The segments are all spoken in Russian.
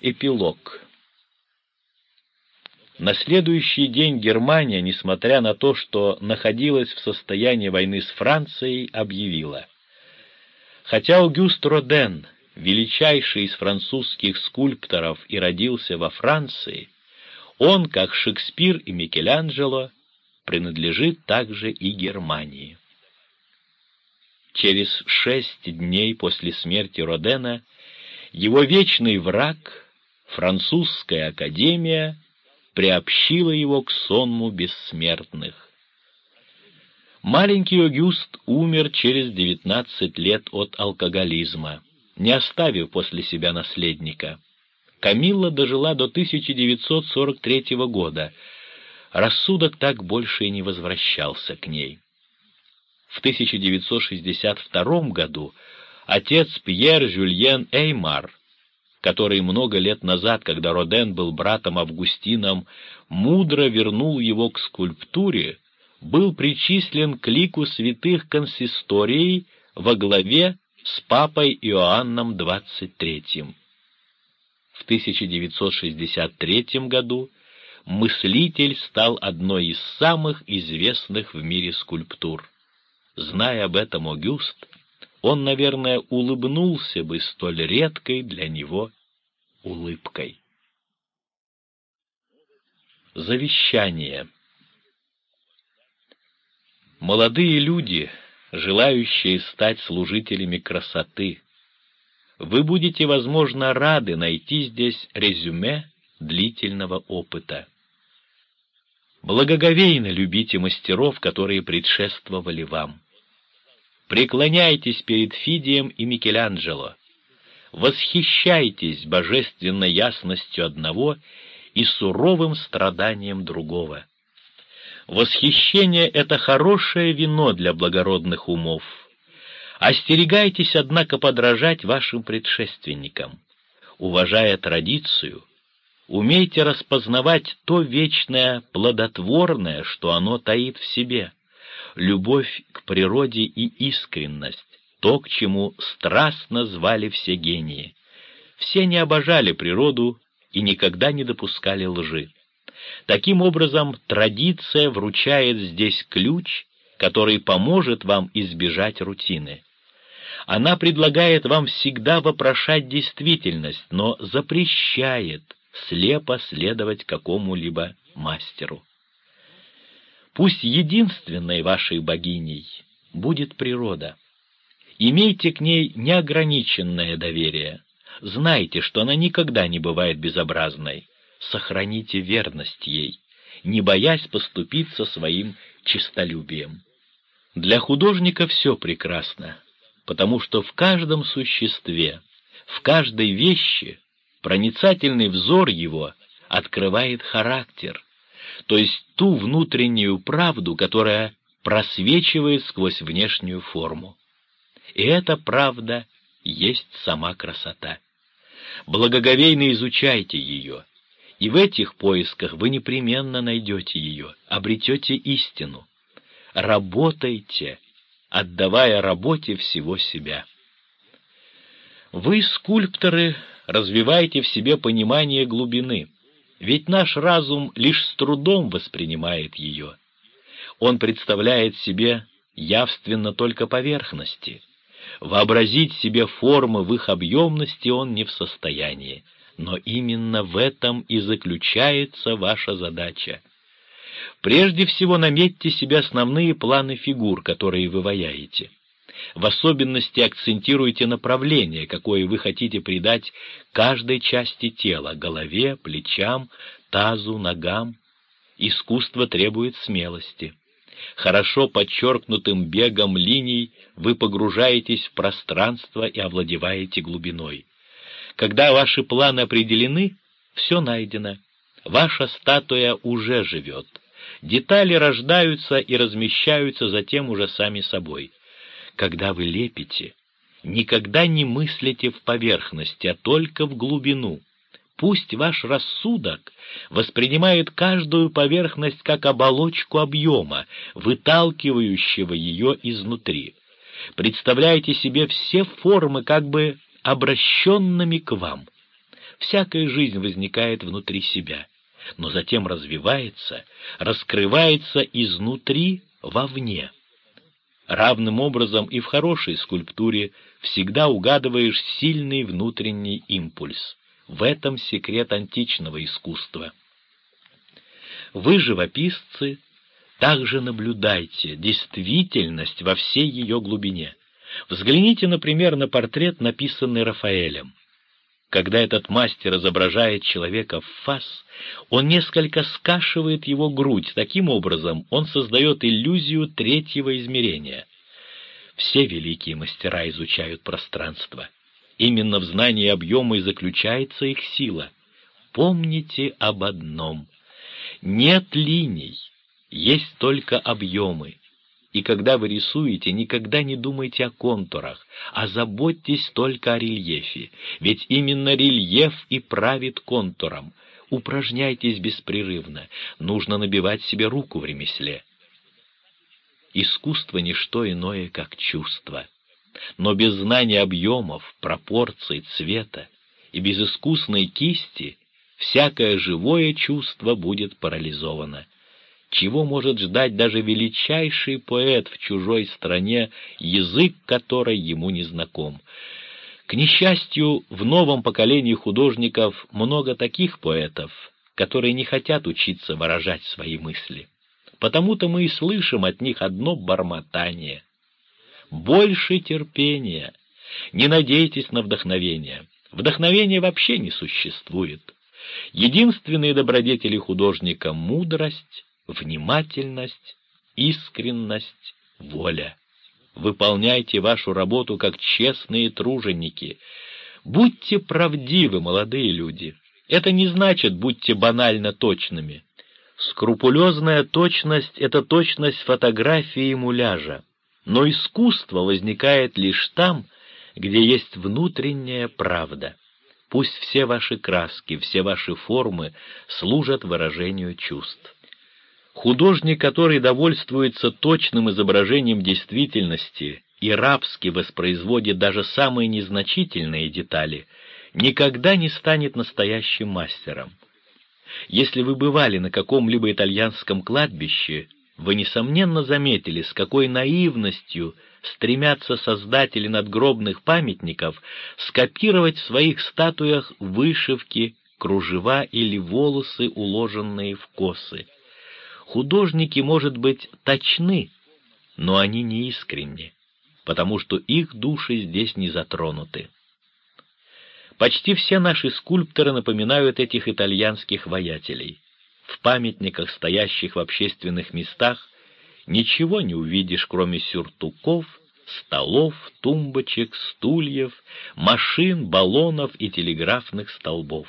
Эпилог. На следующий день Германия, несмотря на то, что находилась в состоянии войны с Францией, объявила. Хотя Аугюст Роден, величайший из французских скульпторов, и родился во Франции, он, как Шекспир и Микеланджело, принадлежит также и Германии. Через шесть дней после смерти Родена его вечный враг, французская академия, приобщила его к сонму бессмертных. Маленький Огюст умер через девятнадцать лет от алкоголизма, не оставив после себя наследника. Камилла дожила до 1943 года, рассудок так больше и не возвращался к ней. В 1962 году отец Пьер Жюльен Эймар, который много лет назад, когда Роден был братом Августином, мудро вернул его к скульптуре, был причислен к лику святых консисторий во главе с папой Иоанном XXIII. В 1963 году мыслитель стал одной из самых известных в мире скульптур. Зная об этом Огюст, он, наверное, улыбнулся бы столь редкой для него улыбкой. Завещание Молодые люди, желающие стать служителями красоты, вы будете, возможно, рады найти здесь резюме длительного опыта. Благоговейно любите мастеров, которые предшествовали вам. Преклоняйтесь перед Фидием и Микеланджело. Восхищайтесь божественной ясностью одного и суровым страданием другого. Восхищение — это хорошее вино для благородных умов. Остерегайтесь, однако, подражать вашим предшественникам. Уважая традицию, умейте распознавать то вечное плодотворное, что оно таит в себе, любовь к природе и искренность, то, к чему страстно звали все гении. Все не обожали природу и никогда не допускали лжи. Таким образом, традиция вручает здесь ключ, который поможет вам избежать рутины. Она предлагает вам всегда вопрошать действительность, но запрещает слепо следовать какому-либо мастеру. Пусть единственной вашей богиней будет природа. Имейте к ней неограниченное доверие. Знайте, что она никогда не бывает безобразной. Сохраните верность ей, не боясь поступиться своим честолюбием. Для художника все прекрасно, потому что в каждом существе, в каждой вещи проницательный взор его открывает характер, то есть ту внутреннюю правду, которая просвечивает сквозь внешнюю форму. И эта правда есть сама красота. Благоговейно изучайте ее, и в этих поисках вы непременно найдете ее, обретете истину. Работайте, отдавая работе всего себя. Вы, скульпторы, развиваете в себе понимание глубины, ведь наш разум лишь с трудом воспринимает ее. Он представляет себе явственно только поверхности. Вообразить себе формы в их объемности он не в состоянии, но именно в этом и заключается ваша задача. Прежде всего наметьте себе основные планы фигур, которые вы ваяете. В особенности акцентируйте направление, какое вы хотите придать каждой части тела — голове, плечам, тазу, ногам. Искусство требует смелости. Хорошо подчеркнутым бегом линий вы погружаетесь в пространство и овладеваете глубиной. Когда ваши планы определены, все найдено. Ваша статуя уже живет. Детали рождаются и размещаются затем уже сами собой. Когда вы лепите, никогда не мыслите в поверхности, а только в глубину. Пусть ваш рассудок воспринимает каждую поверхность как оболочку объема, выталкивающего ее изнутри. Представляйте себе все формы как бы обращенными к вам. Всякая жизнь возникает внутри себя, но затем развивается, раскрывается изнутри вовне. Равным образом и в хорошей скульптуре всегда угадываешь сильный внутренний импульс. В этом секрет античного искусства. Вы, живописцы, также наблюдайте действительность во всей ее глубине. Взгляните, например, на портрет, написанный Рафаэлем. Когда этот мастер изображает человека в фас, он несколько скашивает его грудь, таким образом он создает иллюзию третьего измерения. Все великие мастера изучают пространство. Именно в знании объема и заключается их сила. Помните об одном. Нет линий, есть только объемы. И когда вы рисуете, никогда не думайте о контурах, а заботьтесь только о рельефе, ведь именно рельеф и правит контуром. Упражняйтесь беспрерывно, нужно набивать себе руку в ремесле. Искусство — не что иное, как чувство. Но без знания объемов, пропорций, цвета и без искусной кисти всякое живое чувство будет парализовано чего может ждать даже величайший поэт в чужой стране, язык которой ему не знаком. К несчастью, в новом поколении художников много таких поэтов, которые не хотят учиться выражать свои мысли. Потому-то мы и слышим от них одно бормотание. Больше терпения. Не надейтесь на вдохновение. Вдохновения вообще не существует. Единственные добродетели художника — мудрость, внимательность, искренность, воля. Выполняйте вашу работу как честные труженики. Будьте правдивы, молодые люди. Это не значит, будьте банально точными. Скрупулезная точность — это точность фотографии и муляжа. Но искусство возникает лишь там, где есть внутренняя правда. Пусть все ваши краски, все ваши формы служат выражению чувств. Художник, который довольствуется точным изображением действительности и рабски воспроизводит даже самые незначительные детали, никогда не станет настоящим мастером. Если вы бывали на каком-либо итальянском кладбище, вы, несомненно, заметили, с какой наивностью стремятся создатели надгробных памятников скопировать в своих статуях вышивки, кружева или волосы, уложенные в косы. Художники, может быть, точны, но они не искренни, потому что их души здесь не затронуты. Почти все наши скульпторы напоминают этих итальянских воятелей. В памятниках, стоящих в общественных местах, ничего не увидишь, кроме сюртуков, столов, тумбочек, стульев, машин, баллонов и телеграфных столбов.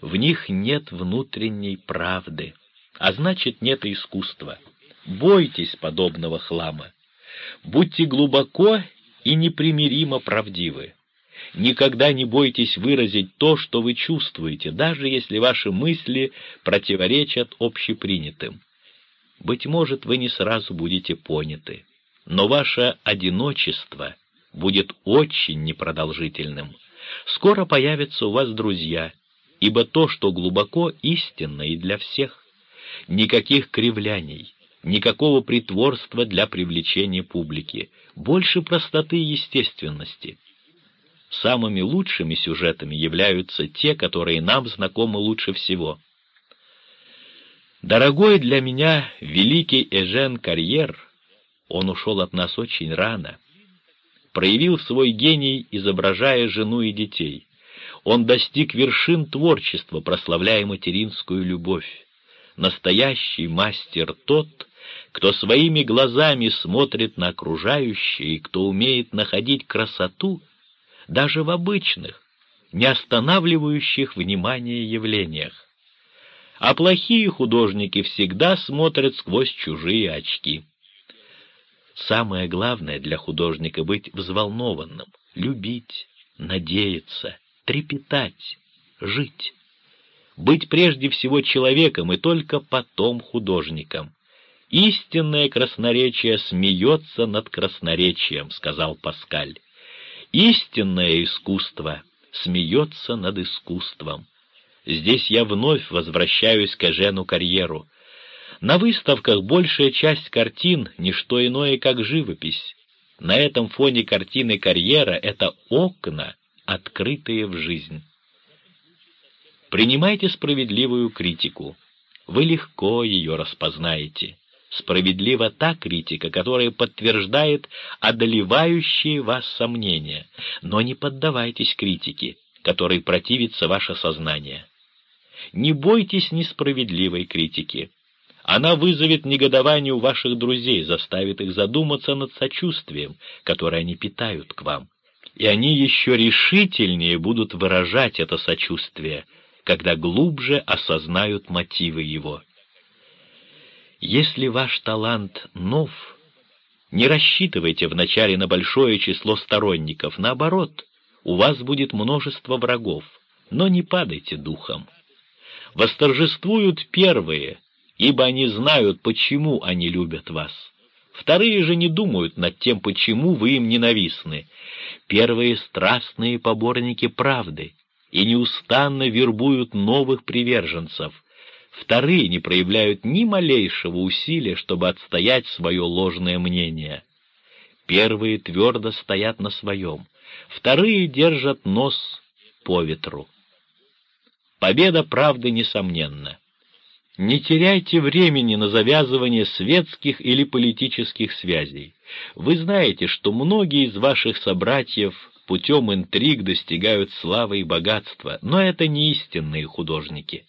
В них нет внутренней правды а значит нет и искусства. Бойтесь подобного хлама. Будьте глубоко и непримиримо правдивы. Никогда не бойтесь выразить то, что вы чувствуете, даже если ваши мысли противоречат общепринятым. Быть может, вы не сразу будете поняты, но ваше одиночество будет очень непродолжительным. Скоро появятся у вас друзья, ибо то, что глубоко истинно и для всех никаких кривляний, никакого притворства для привлечения публики, больше простоты и естественности. Самыми лучшими сюжетами являются те, которые нам знакомы лучше всего. Дорогой для меня великий Эжен Карьер, он ушел от нас очень рано, проявил свой гений, изображая жену и детей. Он достиг вершин творчества, прославляя материнскую любовь. Настоящий мастер тот, кто своими глазами смотрит на окружающее и кто умеет находить красоту даже в обычных, не останавливающих внимание явлениях. А плохие художники всегда смотрят сквозь чужие очки. Самое главное для художника — быть взволнованным, любить, надеяться, трепетать, жить быть прежде всего человеком и только потом художником. «Истинное красноречие смеется над красноречием», — сказал Паскаль. «Истинное искусство смеется над искусством. Здесь я вновь возвращаюсь к Эжену карьеру. На выставках большая часть картин — не что иное, как живопись. На этом фоне картины карьера — это окна, открытые в жизнь. Принимайте справедливую критику. Вы легко ее распознаете. Справедлива та критика, которая подтверждает одолевающие вас сомнения, но не поддавайтесь критике, которой противится ваше сознание. Не бойтесь несправедливой критики. Она вызовет негодование у ваших друзей, заставит их задуматься над сочувствием, которое они питают к вам. И они еще решительнее будут выражать это сочувствие, когда глубже осознают мотивы его. Если ваш талант нов, не рассчитывайте вначале на большое число сторонников, наоборот, у вас будет множество врагов, но не падайте духом. Восторжествуют первые, ибо они знают, почему они любят вас. Вторые же не думают над тем, почему вы им ненавистны. Первые — страстные поборники правды и неустанно вербуют новых приверженцев, Вторые не проявляют ни малейшего усилия, чтобы отстоять свое ложное мнение. Первые твердо стоят на своем, вторые держат нос по ветру. Победа правды несомненна. Не теряйте времени на завязывание светских или политических связей. Вы знаете, что многие из ваших собратьев путем интриг достигают славы и богатства, но это не истинные художники.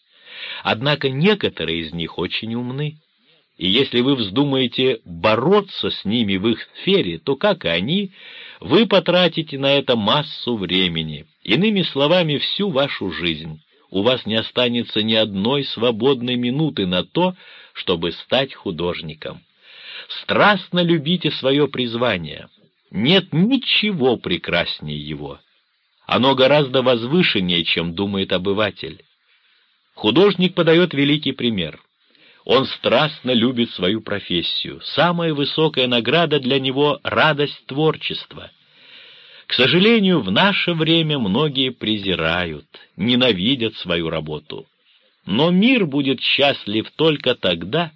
Однако некоторые из них очень умны, и если вы вздумаете бороться с ними в их сфере, то, как и они, вы потратите на это массу времени, иными словами, всю вашу жизнь. У вас не останется ни одной свободной минуты на то, чтобы стать художником. Страстно любите свое призвание. Нет ничего прекраснее его. Оно гораздо возвышеннее, чем думает обыватель. Художник подает великий пример. Он страстно любит свою профессию. Самая высокая награда для него — радость творчества. К сожалению, в наше время многие презирают, ненавидят свою работу. Но мир будет счастлив только тогда,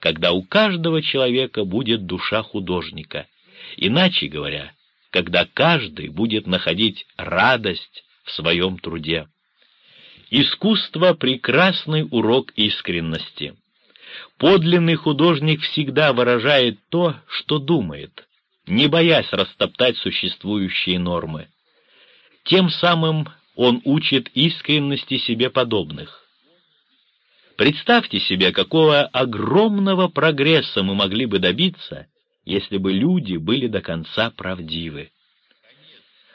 когда у каждого человека будет душа художника. Иначе говоря, когда каждый будет находить радость в своем труде. Искусство — прекрасный урок искренности. Подлинный художник всегда выражает то, что думает, не боясь растоптать существующие нормы. Тем самым он учит искренности себе подобных. Представьте себе, какого огромного прогресса мы могли бы добиться, если бы люди были до конца правдивы.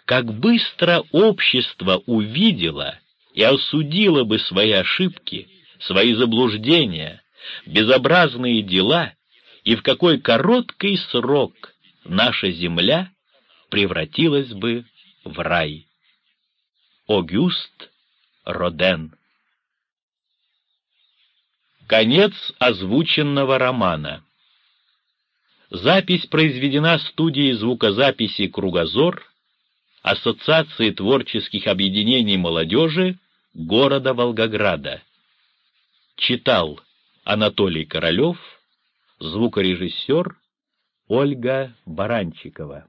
Как быстро общество увидело и осудила бы свои ошибки, свои заблуждения, безобразные дела, и в какой короткий срок наша земля превратилась бы в рай. Огюст Роден Конец озвученного романа. Запись произведена студией звукозаписи «Кругозор» Ассоциации творческих объединений молодежи города Волгограда. Читал Анатолий Королев, звукорежиссер Ольга Баранчикова.